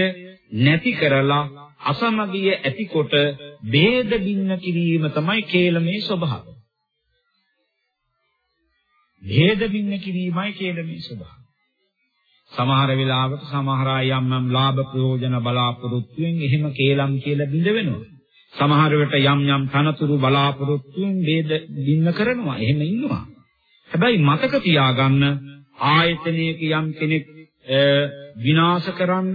නැති කරලා අසමගිය ඇතිකොට ભેද බින්න කිරීම තමයි කේලමේ ස්වභාවය. ભેද බින්න කිරීමයි කේලමේ ස්වභාවය. සමහර වෙලාවට සමහර අය යම් යම් ලාභ ප්‍රයෝජන බලාපොරොත්තුෙන් එහෙම කේලම් කියලා බිඳ වෙනවා. සමහර වෙලට යම් යම් තනතුරු බලාපොරොත්තුෙන් ભેද බින්න කරනවා. එහෙම ඉන්නවා. හැබැයි මතක තියාගන්න ආයතනයක යම් කෙනෙක් විනාශ කරන්න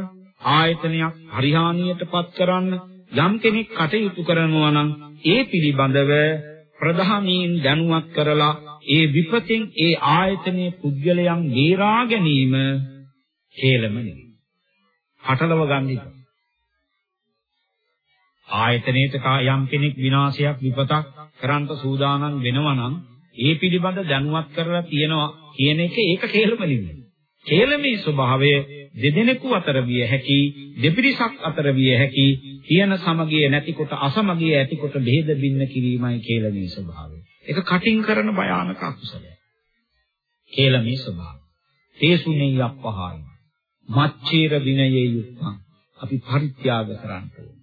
ආයතනයක් හරිහානියටපත් කරන්න යම් කෙනෙක් කටයුතු කරනවා නම් ඒ පිළිබඳව ප්‍රධානීන් දැනුවත් කරලා ඒ විපතෙන් ඒ ආයතනයේ පුද්ගලයන් බේරා ගැනීම හේලම නෙවෙයි. හටලව ගන්න ආයතනයේට යම් කෙනෙක් විනාශයක් විපතක් කරන්ට සූදානම් වෙනවා නම් ඒ පිළිබඳ දැනුවත් කරලා තියනවා කියන එක ඒක කේලම නෙවෙයි. කේලමේ ස්වභාවය දෙදෙනෙකු අතර විය හැකි දෙපිරිසක් අතර විය හැකි කියන සමගිය නැතිකොට අසමගිය ඇතිකොට බෙහෙද බින්න කිරීමයි කේලමේ ස්වභාවය. ඒක කටින් කරන භයානක අකුසලයක්. කේලමේ ස්වභාවය. තේසුනේ යප්පහායි. මච්චේර විනයේ යුක්තං අපි පරිත්‍යාග කරන්න ඕනේ.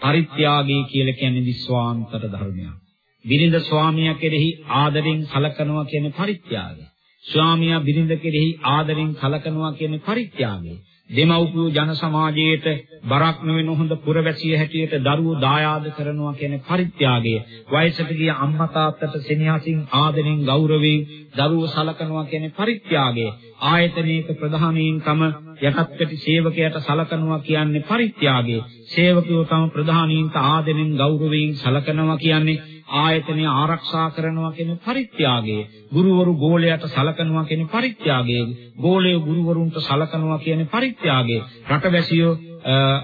පරිත්‍යාගය කියලා කියන්නේ විශ්වාන්තර ධර්මයක්. බිරිඳ ස්වාමියා කෙරෙහි ආදරෙන් සලකනවා කියන්නේ පරිත්‍යාගය. ස්වාමියා බිරිඳ කෙරෙහි ආදරෙන් සලකනවා කියන්නේ පරිත්‍යාගය. දෙමව්පියෝ ජන සමාජයේට බරක් නොවන හොඳ පුරවැසිය හැටියට දරුවෝ දායාද කරනවා කියන පරිත්‍යාගය. වයසට ගිය අම්මා තාත්තට සෙනෙහසින් ආදරෙන් ගෞරවයෙන් දරුවෝ සලකනවා කියන පරිත්‍යාගය. ආයතනයක ප්‍රධානීන් තම යටත්පැටි සේවකයාට සලකනවා කියන්නේ පරිත්‍යාගය. සේවකයෝ තම ප්‍රධානීන්ට ආදරෙන් ගෞරවයෙන් සලකනවා කියන්නේ ආයතනය ආරක්ෂා කරනවා කියන පරිත්‍යාගය ගුරුවරු ගෝලයට සලකනවා කියන පරිත්‍යාගය ගෝලයේ ගුරුවරුන්ට සලකනවා කියන පරිත්‍යාගය රටවැසියෝ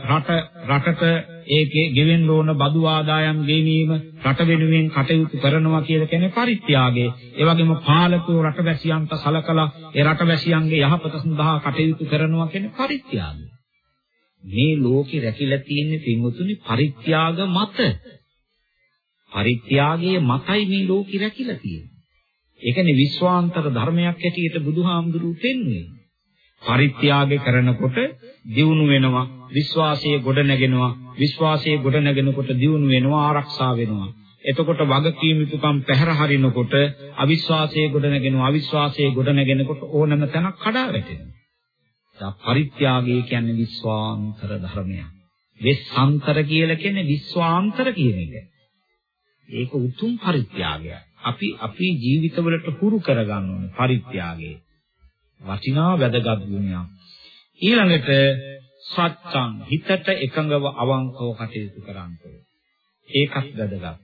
රට රටට ඒකේ ගෙවෙන්න ඕන බදු ආදායම් ගෙනීම රට වෙනුවෙන් කටයුතු කරනවා කියලා කියන්නේ පරිත්‍යාගය. ඒ වගේම පාලකෝ රටවැසියන්ට සලකලා ඒ රටවැසියන්ගේ යහපත සඳහා කටයුතු කරනවා කියන්නේ පරිත්‍යාගය. මේ ලෝකේ රැකිලා තියෙන පින්වතුනි පරිත්‍යාග මත. පරිත්‍යාගයේ මතයි මේ ලෝකේ රැකිලා තියෙන්නේ. ඒ කියන්නේ විශ්වාන්තර ධර්මයක් ඇටියට බුදුහාමුදුරුවෝ පෙන්වන්නේ. පරිත්‍යාගය කරනකොට දියුණු වෙනවා, විශ්වාසයේ ගොඩ නැගෙනවා, විශ්වාසයේ ගොඩ නැගෙනකොට දියුණු වෙනවා, ආරක්ෂා වෙනවා. එතකොට වගකීම් යුතුකම් පැහැර හරිනකොට අවිශ්වාසයේ ගොඩ නැගෙනවා, අවිශ්වාසයේ ගොඩ නැගෙනකොට ඕනම තැනක් කඩා වැටෙනවා. දැන් පරිත්‍යාගය කියන්නේ විශ්වාන්තර ධර්මයක්. වෙස්සාන්තර කියලා කියන්නේ විශ්වාන්තර කියන එක. ඒක උතුම් පරිත්‍යාගයක්. අපි අපේ ජීවිතවලට හුරු කරගන්න ඕනේ පරිත්‍යාගය. වටිනා වැදගත් ගුණයක්. ඊළඟට සත්‍යං හිතට එකඟව අවංකව කටයුතු කරන්න ඒකත් වැදගත්.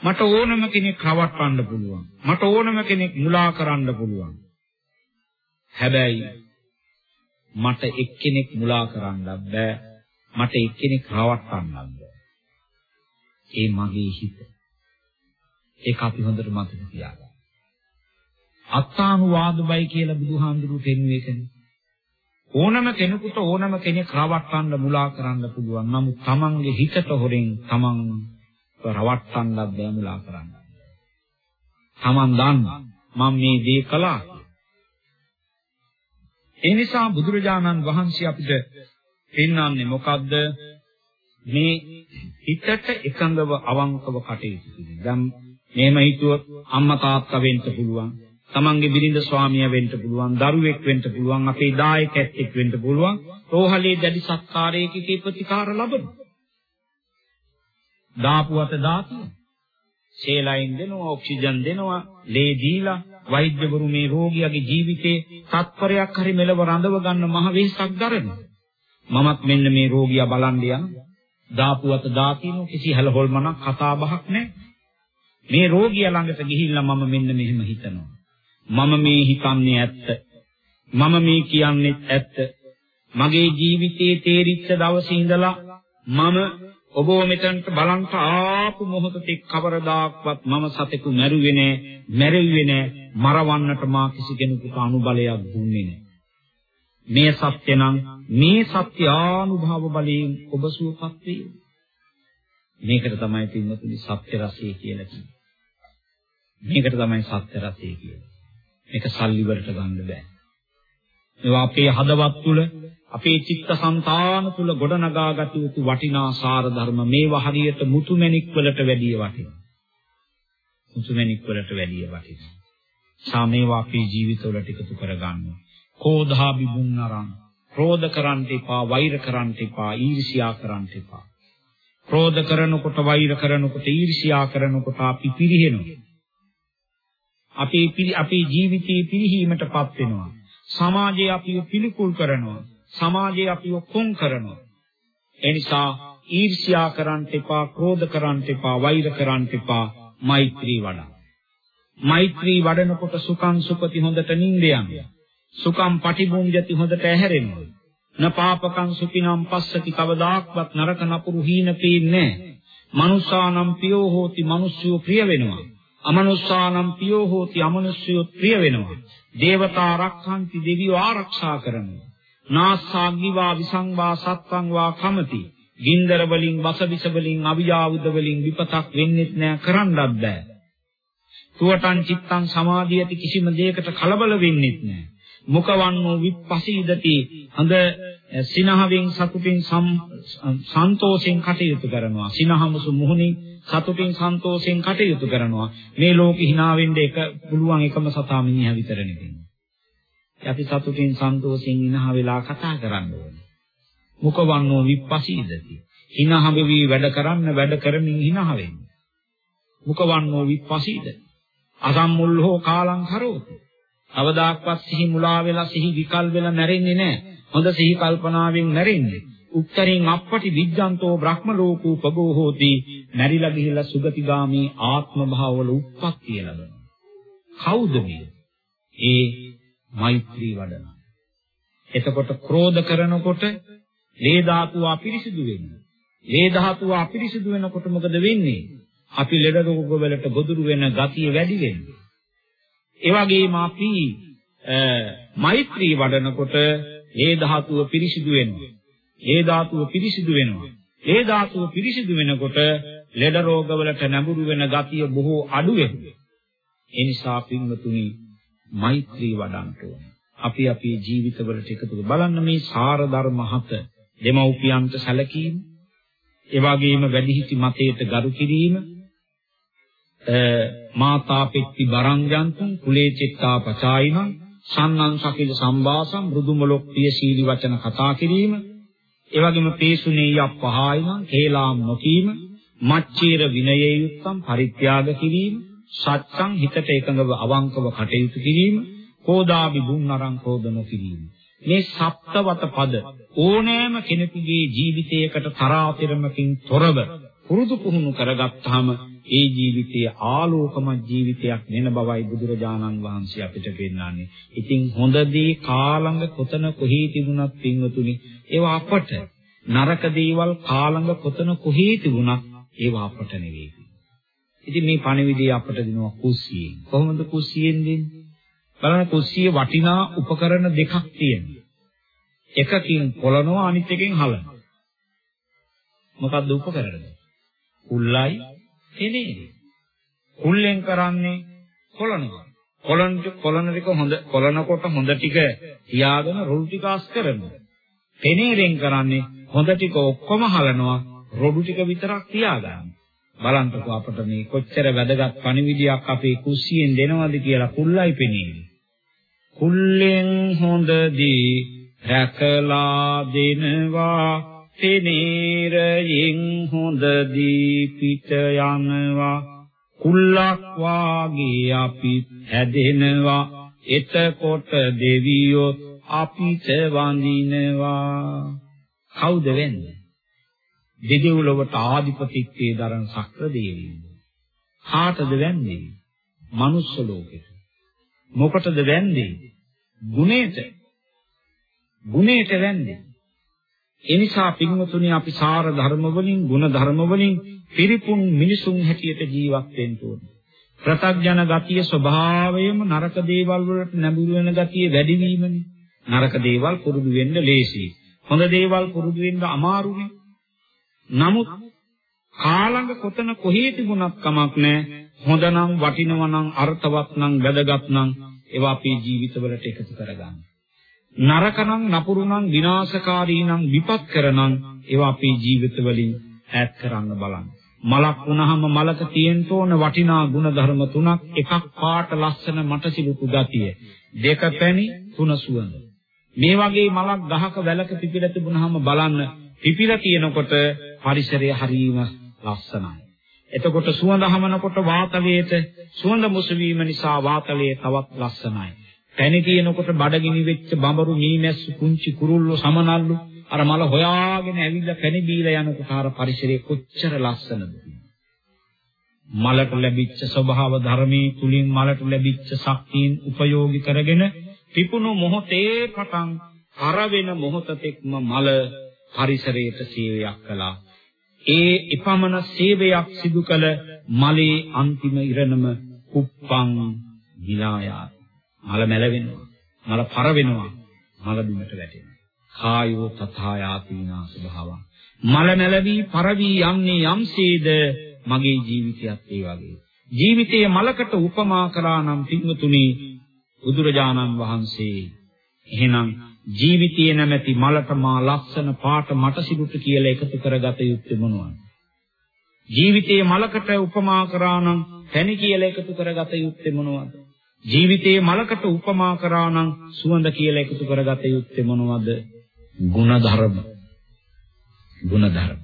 මට ඕනම කෙනෙක් රවට්ටන්න පුළුවන්. මට ඕනම කෙනෙක් මුලා කරන්න පුළුවන්. හැබැයි මට එක්කෙනෙක් මුලා කරන්නත් බෑ. මට එක්කෙනෙක් රවට්ටන්නත් බෑ. ඒ මගේ හිත. ඒක අපි හොඳට මතක තියාගන්න. අත්තානුවාදබයි කියලා බුදුහාමුදුරුවෝ පෙන්වුවේ ඒකනේ. ඕනම කෙනෙකුට ඕනම කෙනෙක් රවට්ටන්න මුලා කරන්න පුළුවන්. නමුත් Tamange හිතට හොරෙන් Taman රවට්ටන්නත් බෑ මුලා කරන්න. Taman දන්න මම මේ දේ කළා. ඒ නිසා බුදුරජාණන් වහන්සේ අපිට පෙන්වන්නේ මොකද්ද? මේ හිතට එකඟව අවංකව කටයුතු කිරීම. දැන් මෙහෙම හිතුවොත් අම්මා තාත්තා වෙන්න පුළුවන්. තමන්ගේ බිරිඳ ස්වාමියා වෙන්න පුළුවන්, දරුවෙක් වෙන්න පුළුවන්, අපේ දායකයෙක් වෙන්න පුළුවන්. රෝහලේ දැඩි සත්කාරයකකේ ප්‍රතිකාර ලබනවා. දාපුවත දාතු. සේලයින් දෙනවා, ඔක්සිජන් දෙනවා, ලේ දීලා වෛද්‍යවරු මේ රෝගියාගේ ජීවිතේ තත්පරයක් හරි මෙලව රඳව ගන්න මහ වෙහසක් දරනවා. මමත් මෙන්න මේ රෝගියා බලන්න යන දාපුවත දාතිනු කිසි හැලහොල්මනක් කතා බහක් නැහැ. මේ රෝගියා ළඟට ගිහිල්ලා මම මෙන්න මෙහෙම හිතනවා. මම මේ හිතන්නේ ඇත්ත. මම මේ කියන්නේ ඇත්ත. මගේ ජීවිතයේ තේරිච්ච දවසේ ඉඳලා මම ඔබ මෙතනට බලන්ට ආපු මොහොතේ කවරදාක්වත් මම සතෙකු මැරුවේ නෑ, මැරෙන්නේ නෑ, මරවන්නට මා කිසි කෙනෙකුට අනුබලයක් දුන්නේ නෑ. මේ සත්‍ය නම් මේ සත්‍ය ආනුභව බලයෙන් ඔබ සුවපත් වේ. මේකට තමයි පින්වතුනි සත්‍ය රසය කියලා කියන්නේ. මේකට තමයි සත්‍ය රසය කියන්නේ. මේක සල්ලි වලට ගන්න බෑ. ඒවා අපේ හදවත් තුල අපේ චිත්තසංතාන තුල ගොඩනගාගත යුතු වටිනා සාර ධර්ම මේවා හරියට මුතුමැණික් වලට වැඩිය වටිනවා. මුතුමැණික් වලට වැඩිය වටිනවා. සාමේවා අපේ ජීවිතවලට එකතු කරගන්න. කෝධා බිබුන්නරං ක්‍රෝධ කරන්න එපා, වෛර කරන්න එපා, ඊර්ෂ්‍යා කරන්න එපා. ක්‍රෝධ කරනකොට, වෛර කරනකොට, ඊර්ෂ්‍යා කරනකොට අපි පිරිහෙනවා. අපේ අපේ ජීවිතයේ පිරිහීමටපත් වෙනවා. සමාජය අපිව පිළිකුල් කරනවා. සමාජය අපිව කොන් කරනවා. ඒ නිසා ඊර්ෂ්‍යා කරන්න එපා, ක්‍රෝධ කරන්න එපා, වෛර කරන්න එපා, මෛත්‍රී වඩා. මෛත්‍රී වඩනකොට සුඛං සුපති හොඳට නිින්ද යනවා. සුඛං පටිභුඤ්ජති හොඳට ඇහැරෙනවා. න පාපකං සුඛිනම් පස්සති කවදාක්වත් නරක නපුරු හීන පේන්නේ නැහැ. මනුෂානම් පියෝ හෝති මිනිස්සු ප්‍රිය වෙනවා. අමනුෂ්‍යානම් පියෝ හෝති අමනුෂ්‍යෝ ප්‍රිය වෙනවා. දේවතා රක්ඛන්ති දෙවියෝ ආරක්ෂා කරනවා. නාස්සාග්ගිවා විසංවා සත්වං වා කමති. ගින්දර වලින් වසවිස වලින් අවියාවුද වලින් විපතක් වෙන්නේ නැහැ කරන්නත් බෑ. තුවටන් චිත්තං සමාධියති කිසිම දෙයකට කලබල වෙන්නේ නැහැ. මුඛවන්නෝ විපස්සීදති හඳ සිනහවෙන් සතුටින් සන්තෝෂෙන් කටයුතු කරනවා. සිනහමසු මුහුණින් සතුටින් සන්තෝෂෙන් කටයුතු කරනවා. මේ ලෝකෙ hina වෙන්න එක පුළුවන් එකම සතා මිනිහා විතරනේ. අපි සතුටින් සන්තෝෂෙන් ඉනහ වෙලා කතා කරන්න ඕනේ. මුඛවන්නෝ විපස්සීදති. හිනහව වී වැඩ කරන්න වැඩ කරමින් හිනහ වෙන්නේ. මුඛවන්නෝ විපස්සීදති. අසම්මුල්හෝ කාලං කරෝති. අවදාක්වත් සිහි මුලා වෙලා සිහි විකල් වෙලා නැරෙන්නේ නැහැ. හොඳ සිහි කල්පනාවෙන් නැරෙන්නේ. උත්තරින් අපපටි විජ්ජන්තෝ බ්‍රහ්ම ලෝකෝ පගෝ හෝති. නැරිලා ගිහිල්ලා සුගතිගාමී ආත්ම භාවවල උප්පත්තිය ලබනවා. කවුද මේ? ඒ මෛත්‍රී වඩන. එතකොට ක්‍රෝධ කරනකොට ලේ ධාතුව අපිරිසිදු වෙනවා. ලේ ධාතුව අපිරිසිදු වෙනකොට මොකද වෙන්නේ? අපි ලෙඩ රෝග වලට ගොදුරු වෙන ගතිය වැඩි වෙනවා. ඒ වගේම අපි මෛත්‍රී වඩනකොට ලේ ධාතුව පිරිසිදු වෙනවා. ලේ ධාතුව පිරිසිදු වෙනවා. ලේ ධාතුව පිරිසිදු වෙනකොට ලෙඩ රෝග වලට නැඹුරු වෙන ගතිය බොහෝ අඩු වෙනවා. ඒ නිසා පින්වතුනි මෛත්‍රී වඩන්න ඕනේ. අපි අපේ ජීවිතවලට එකතු බලන්න මේ සාර ධර්ම හත දෙමව්පියන්ට සැලකීම, ඒ වගේම වැඩිහිටි මතයට ගරු කිරීම, මාතා පෙත්ති බරංජන්තුන් කුලේ චිත්තා පචායිනං සන්නං සකිල සම්වාසම් මෘදුමලොක් ප්‍රියශීලී වචන කතා කිරීම, ඒ වගේම පේසුනේ යප්පහායිනං කේලාම් නොකීම, මච්චීර විනයේ යුක්තම් පරිත්‍යාග කිරීම සත්සං හිතට එකඟව අවංකව කටයුතු කිරීම කෝදාබි බුන්නරං කෝදන කිරීම මේ සප්තවත පද ඕනෑම කෙනෙකුගේ ජීවිතයකට තරාතිරමකින් තොරව පුරුදු පුහුණු කරගත්තාම ඒ ජීවිතයේ ආලෝකමත් ජීවිතයක් වෙන බවයි බුදුරජාණන් වහන්සේ අපිට පෙන්නන්නේ. ඉතින් හොඳදී කාලඟ කොතන කොහේ තිබුණත් පින්වතුනි ඒවා අපට නරක දේවල් කාලඟ කොතන කොහේ තිබුණත් ඒවා අපට නෙවෙයි. ඉතින් මේ පණිවිඩය අපට දෙනවා කුස්සියෙන්. කොහොමද කුස්සියෙන් දෙන්නේ? බලන්න කුස්සිය වටිනා උපකරණ දෙකක් තියෙනවා. එකකින් පොළනවා අනිත් එකෙන් හලනවා. මොකක්ද උපකරණ? කුල්ලයි තෙනේ. කුල්ලෙන් කරන්නේ පොළනවා. කොලන කොලන ටික හොඳ කොලනකොට හොඳ ටික තියාගෙන රොඩු ටික අස් කරනවා. පෙනේරෙන් කරන්නේ හොඳ ටික ඔක්කොම හලනවා රොඩු ටික විතරක් තියාගන්න. බලන්නකෝ අපට මේ කොච්චර වැදගත් පණිවිඩයක් අපේ කුස්සියෙන් දෙනවද කියලා කුල්ලයි පෙනේවි. කුල්ලෙන් හොඳදී රැකලා දෙනවා පෙනේරයෙන් හොඳදී පිට යනවා කුල්ලක් වාගේ අපි හැදෙනවා එතකොට දෙවියොත් අපිට වඳිනවා කවුද වෙන්නේ දෙදෙව්ලොවට ආධිපතිත්වයේ දරන සක්‍ර දේවීන්. කාටද වැන්නේ? මනුස්ස ලෝකෙට. මොකටද වැන්නේ? ගුණයට. ගුණයට වැන්නේ. එනිසා පින්වතුනි අපි සාර ධර්ම වලින්, ගුණ ධර්ම වලින් පිරිපුන් මිනිසුන් හැටියට ජීවත් වෙන්න ඕනේ. ප්‍රතග්ජන ගතිය ස්වභාවයම නරක දේවල් වලට නැඹුරු වෙන ගතිය වැඩි වීමනේ. නරක දේවල් පුරුදු වෙන්න ලේසියි. හොඳ දේවල් පුරුදු වෙන්න අමාරුනේ. නමුත් කාලඟ කොතන කොහේ තිබුණත් කමක් නැහැ. හොඳ නම් වටිනවා නම් අර්ථවත් නම් වැදගත් නම් ඒවා අපේ ජීවිතවලට එකතු කරගන්න. නරක නම් නපුරු නම් විනාශකාරී නම් විපත් කරනම් ඒවා අපේ ජීවිතවලින් ඈත් කරන්න බලන්න. මලක් වුණාම මලක තියෙන්න ඕන වටිනා ගුණ ධර්ම තුනක් එකක් පාට ලස්සන මටසිලුතු ගතිය දෙක පැණි තුන සුවඳ මේ වගේ මලක් ගහක වැලක පිපිලා තිබුණාම බලන්න පිපිලා තියෙනකොට පරිසරය හරීම ලස්සනයි. එතකොට සුවඳ හමනකොට වාතවේත සුවඳ මුසු වීම නිසා වාතලයේ තවත් ලස්සනයි. පැණි තියෙනකොට බඩගිනි වෙච්ච බඹරු මීමැස්සු කුංචි කුරුල්ලෝ සමනල්ලු අර මල හොයාගෙන ඇවිල්ලා පැණි බීලා යනකොට අර පරිසරය කොච්චර ලස්සනද. මලට ලැබිච්ච ස්වභාව ධර්මයේ තුලින් මලට ලැබිච්ච ශක්තියින් උපයෝගී කරගෙන පිපුණු මොහොතේ පටන් අර වෙන මොහොතෙක්ම මල පරිසරයට සේවයක් කළා. ඒ එපමණ සේවයක් සිදු කළ මලේ අන්තිම ඉරණම කුප්පං විලායා. මල මැලවෙනවා. මල පර වෙනවා. මල බිමට වැටෙනවා. කායෝ තථායාතිනා ස්වභාවං. මල මැලවි පරවි යන්නේ යම්සේද මගේ ජීවිතයත් ඒ වගේ. ජීවිතයේ මලකට උපමා කරා නම් පින්වතුනි බුදුරජාණන් වහන්සේ එහෙනම් ජීවිතයේ නැමැති මලට මා ලස්සන පාට මට සිදුට කියලා එකතු කරගත යුත්තේ මොනවද? ජීවිතයේ මලකට උපමා කරා නම් පැණි කියලා එකතු කරගත යුත්තේ මොනවද? ජීවිතයේ මලකට උපමා කරා නම් සුවඳ කියලා එකතු කරගත යුත්තේ මොනවද? ಗುಣධර්ම. ගුණධර්ම.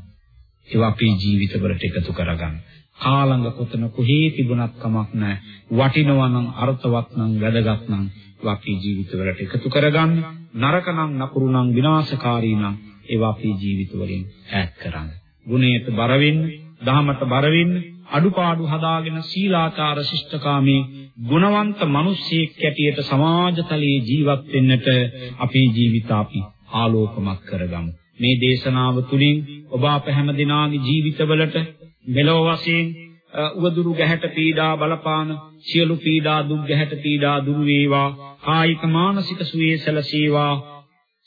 ඒවා අපේ ජීවිතවලට එකතු කරගන්න. කාලඟ කොතන කොහේ තිබුණත් කමක් නැහැ. වටිනවා නම් අර්ථවත් නම් වැදගත් නම් අපේ ජීවිතවලට එකතු කරගන්න. නරක නම් නපුරු නම් විනාශකාරී නම් ඒවා අපේ ජීවිතවලින් ඈත් කරන්න. ගුණයට බර වෙන්න, දහමට බර වෙන්න, අඩුපාඩු හදාගෙන සීලාචාර ශිෂ්ටකාමී ගුණවන්ත මිනිස්සෙක් ඇටියට සමාජතලයේ ජීවත් වෙන්නට අපේ ජීවිත අපි ආලෝකමත් කරගමු. මේ දේශනාව තුළින් ඔබ අප හැම දිනාගේ ජීවිතවලට මෙලොව වශයෙන් උවදුරු ගැහැට පීඩා බලපාන සියලු පීඩා දුක් ගැහැට පීඩා දුරු වේවා කායික මානසික සුවේ සැලසේවා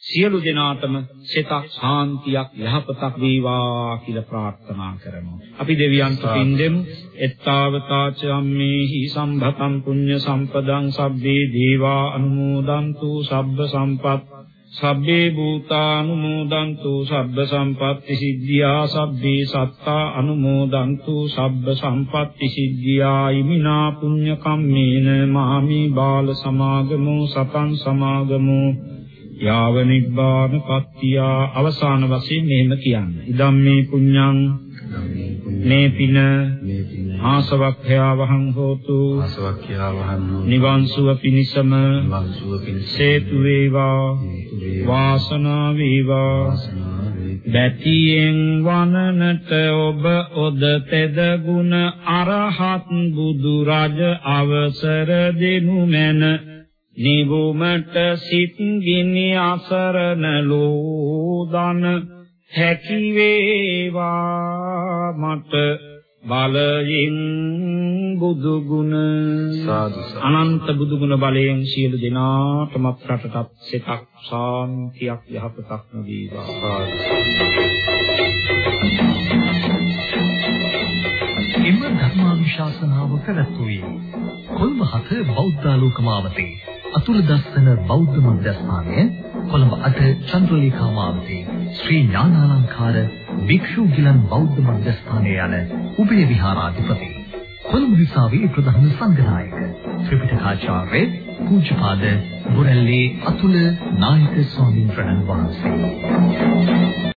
සියලු දෙනාටම සිතක් ශාන්තියක් යහපතක් වේවා කියලා ප්‍රාර්ථනා කරනවා. අපි දෙවියන්ට පින් දෙමු. එත්තාවතාච අම්මේහි සම්භතං පුඤ්ඤ සම්පදං සබ්බේ දේවා අනුමෝදන්තු සබ්බ සම්පත් සබ්බේ භූතානුමෝදන්තු සබ්බ සම්පත්ති සිද්ධියා සබ්බේ සත්තා අනුමෝදන්තු සබ්බ සම්පත්ති සිද්ධියා ඉමිනා පුඤ්ඤ කම්මේන මාමි බාල සමාගමෝ සතං සමාගමෝ යාව නිබ්බාන පත්තියා. අවසාන වශයෙන් මෙහෙම කියන්නේ. ඉදම් මේ පුඤ්ඤං මේ පින ආසවක්ඛ්‍යාවහං හෝතු ආසවක්ඛ්‍යාවහං නිවන් සුව පිණිසම නිවන් සුව පිණිස හේතු වේවා. වාසනා වේවා. බැතියෙන් වනනට ඔබ ඔද තෙද ගුණ අරහත් බුදු රජ අවසර දෙනු මැන නිවුමට සිත් ගිනි අසරණ ලෝදන හැකි වේවා මට බලයෙන් බුදු ගුණ. සාදු අනන්ත බුදු ගුණ බලයෙන් සියලු දෙනාටමත් රටටත් සිතක් ශාන්තියක් යහපතක් ලැබේවා එම ධර්මානුශාසනාව පැවැත්වුවේ කොළඹ හත බෞද්ධාලෝකමාවතේ අතුල දස්සන බෞද්ධ මධ්‍යස්ථානය කොළඹ අට චන්ද්‍රලේඛා මාවතේ ශ්‍රී ඥානාලංකාර භික්ෂු ගිලන් බෞද්ධ මධ්‍යස්ථානය යන උභය විහාරාධිපති. කොළඹ විසාවේ ප්‍රධාන සංඝනායක ත්‍රිපිටකාචාර්ය පූජ්‍යපාද බුරැල්ලේ අතුල නායක ස්වාමීන් වහන්සේ.